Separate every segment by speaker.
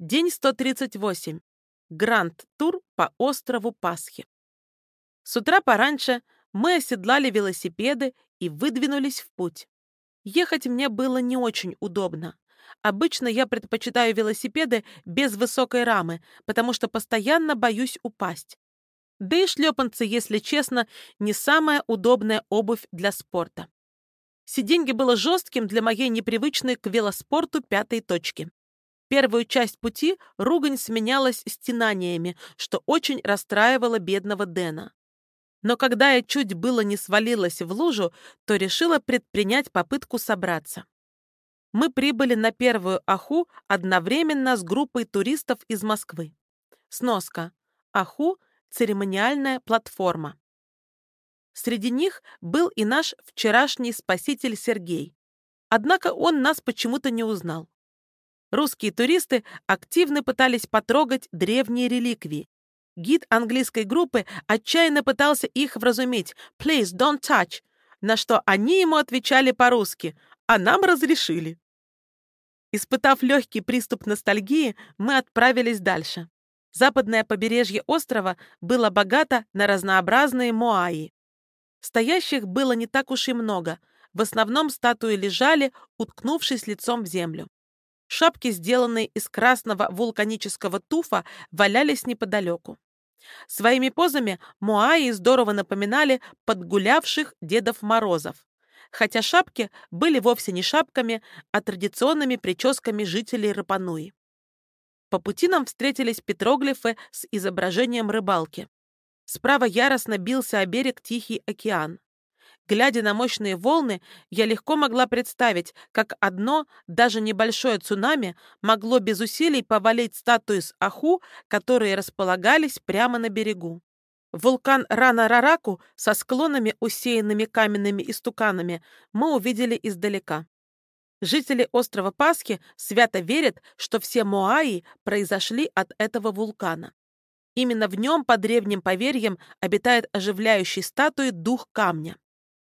Speaker 1: День 138. Гранд-тур по острову Пасхи. С утра пораньше мы оседлали велосипеды и выдвинулись в путь. Ехать мне было не очень удобно. Обычно я предпочитаю велосипеды без высокой рамы, потому что постоянно боюсь упасть. Да и шлепанцы, если честно, не самая удобная обувь для спорта. Сиденье было жестким для моей непривычной к велоспорту пятой точки. Первую часть пути ругань сменялась стенаниями, что очень расстраивало бедного Дэна. Но когда я чуть было не свалилась в лужу, то решила предпринять попытку собраться. Мы прибыли на первую Аху одновременно с группой туристов из Москвы. Сноска. Аху — церемониальная платформа. Среди них был и наш вчерашний спаситель Сергей. Однако он нас почему-то не узнал. Русские туристы активно пытались потрогать древние реликвии. Гид английской группы отчаянно пытался их вразумить «Please, don't touch», на что они ему отвечали по-русски, а нам разрешили. Испытав легкий приступ ностальгии, мы отправились дальше. Западное побережье острова было богато на разнообразные моаи. Стоящих было не так уж и много, в основном статуи лежали, уткнувшись лицом в землю. Шапки, сделанные из красного вулканического туфа, валялись неподалеку. Своими позами Муаи здорово напоминали подгулявших Дедов Морозов, хотя шапки были вовсе не шапками, а традиционными прическами жителей Рапануи. По пути нам встретились петроглифы с изображением рыбалки. Справа яростно бился о берег Тихий океан. Глядя на мощные волны, я легко могла представить, как одно, даже небольшое цунами могло без усилий повалить статуи с Аху, которые располагались прямо на берегу. Вулкан Рана-Рараку со склонами, усеянными каменными истуканами, мы увидели издалека. Жители острова Пасхи свято верят, что все Моаи произошли от этого вулкана. Именно в нем, по древним поверьям, обитает оживляющий статуи дух камня.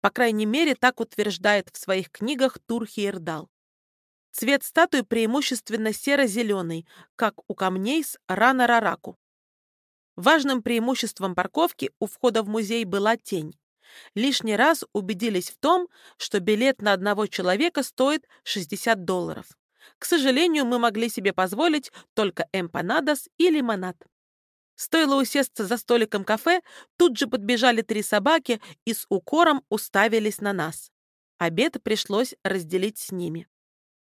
Speaker 1: По крайней мере, так утверждает в своих книгах Турхи Ирдал. Цвет статуи преимущественно серо-зеленый, как у камней с Рана-Рараку. Важным преимуществом парковки у входа в музей была тень. Лишний раз убедились в том, что билет на одного человека стоит 60 долларов. К сожалению, мы могли себе позволить только эмпанадос и лимонад. Стоило усесться за столиком кафе, тут же подбежали три собаки и с укором уставились на нас. Обед пришлось разделить с ними.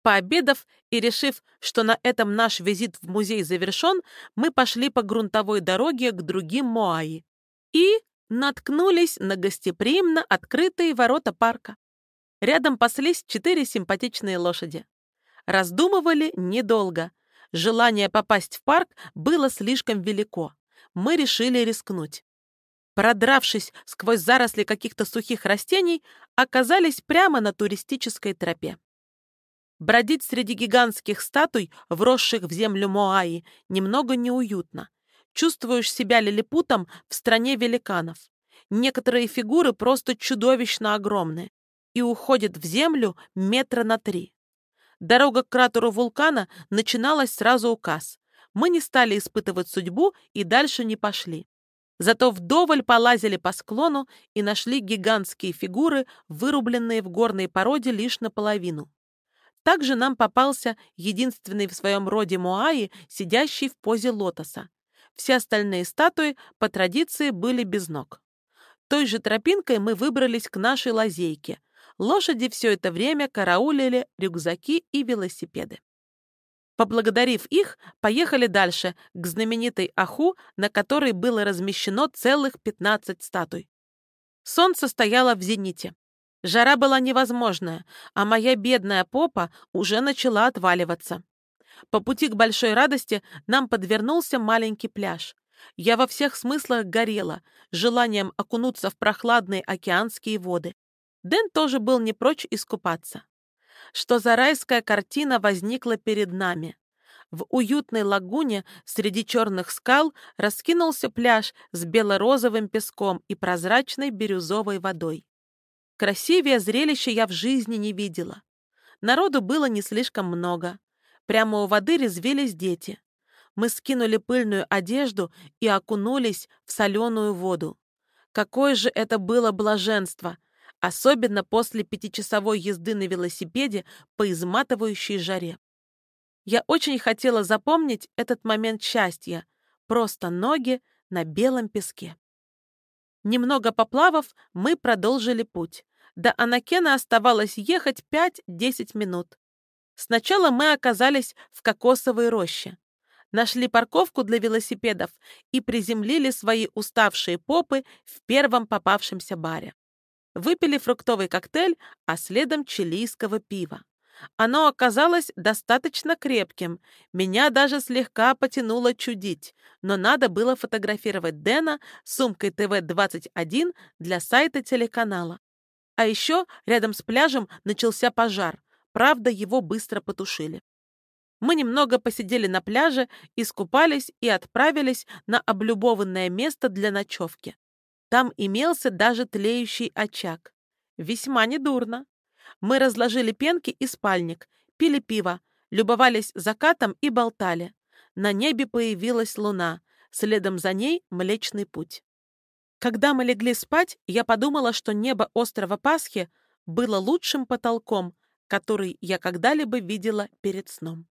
Speaker 1: Пообедав и решив, что на этом наш визит в музей завершен, мы пошли по грунтовой дороге к другим Моаи и наткнулись на гостеприимно открытые ворота парка. Рядом паслись четыре симпатичные лошади. Раздумывали недолго. Желание попасть в парк было слишком велико мы решили рискнуть. Продравшись сквозь заросли каких-то сухих растений, оказались прямо на туристической тропе. Бродить среди гигантских статуй, вросших в землю Моаи, немного неуютно. Чувствуешь себя лилипутом в стране великанов. Некоторые фигуры просто чудовищно огромные и уходят в землю метра на три. Дорога к кратеру вулкана начиналась сразу у Касс мы не стали испытывать судьбу и дальше не пошли. Зато вдоволь полазили по склону и нашли гигантские фигуры, вырубленные в горной породе лишь наполовину. Также нам попался единственный в своем роде Муаи, сидящий в позе лотоса. Все остальные статуи по традиции были без ног. Той же тропинкой мы выбрались к нашей лазейке. Лошади все это время караулили рюкзаки и велосипеды. Поблагодарив их, поехали дальше, к знаменитой Аху, на которой было размещено целых 15 статуй. Солнце стояло в зените. Жара была невозможная, а моя бедная попа уже начала отваливаться. По пути к большой радости нам подвернулся маленький пляж. Я во всех смыслах горела, желанием окунуться в прохладные океанские воды. Дэн тоже был не прочь искупаться что за райская картина возникла перед нами. В уютной лагуне среди черных скал раскинулся пляж с бело-розовым песком и прозрачной бирюзовой водой. Красивее зрелище я в жизни не видела. Народу было не слишком много. Прямо у воды резвились дети. Мы скинули пыльную одежду и окунулись в соленую воду. Какое же это было блаженство! Особенно после пятичасовой езды на велосипеде по изматывающей жаре. Я очень хотела запомнить этот момент счастья. Просто ноги на белом песке. Немного поплавав, мы продолжили путь. До Анакена оставалось ехать 5-10 минут. Сначала мы оказались в кокосовой роще. Нашли парковку для велосипедов и приземлили свои уставшие попы в первом попавшемся баре. Выпили фруктовый коктейль, а следом чилийского пива. Оно оказалось достаточно крепким. Меня даже слегка потянуло чудить, но надо было фотографировать Дэна с сумкой ТВ-21 для сайта телеканала. А еще рядом с пляжем начался пожар. Правда, его быстро потушили. Мы немного посидели на пляже, искупались и отправились на облюбованное место для ночевки. Там имелся даже тлеющий очаг. Весьма недурно. Мы разложили пенки и спальник, пили пиво, любовались закатом и болтали. На небе появилась луна, следом за ней Млечный Путь. Когда мы легли спать, я подумала, что небо острова Пасхи было лучшим потолком, который я когда-либо видела перед сном.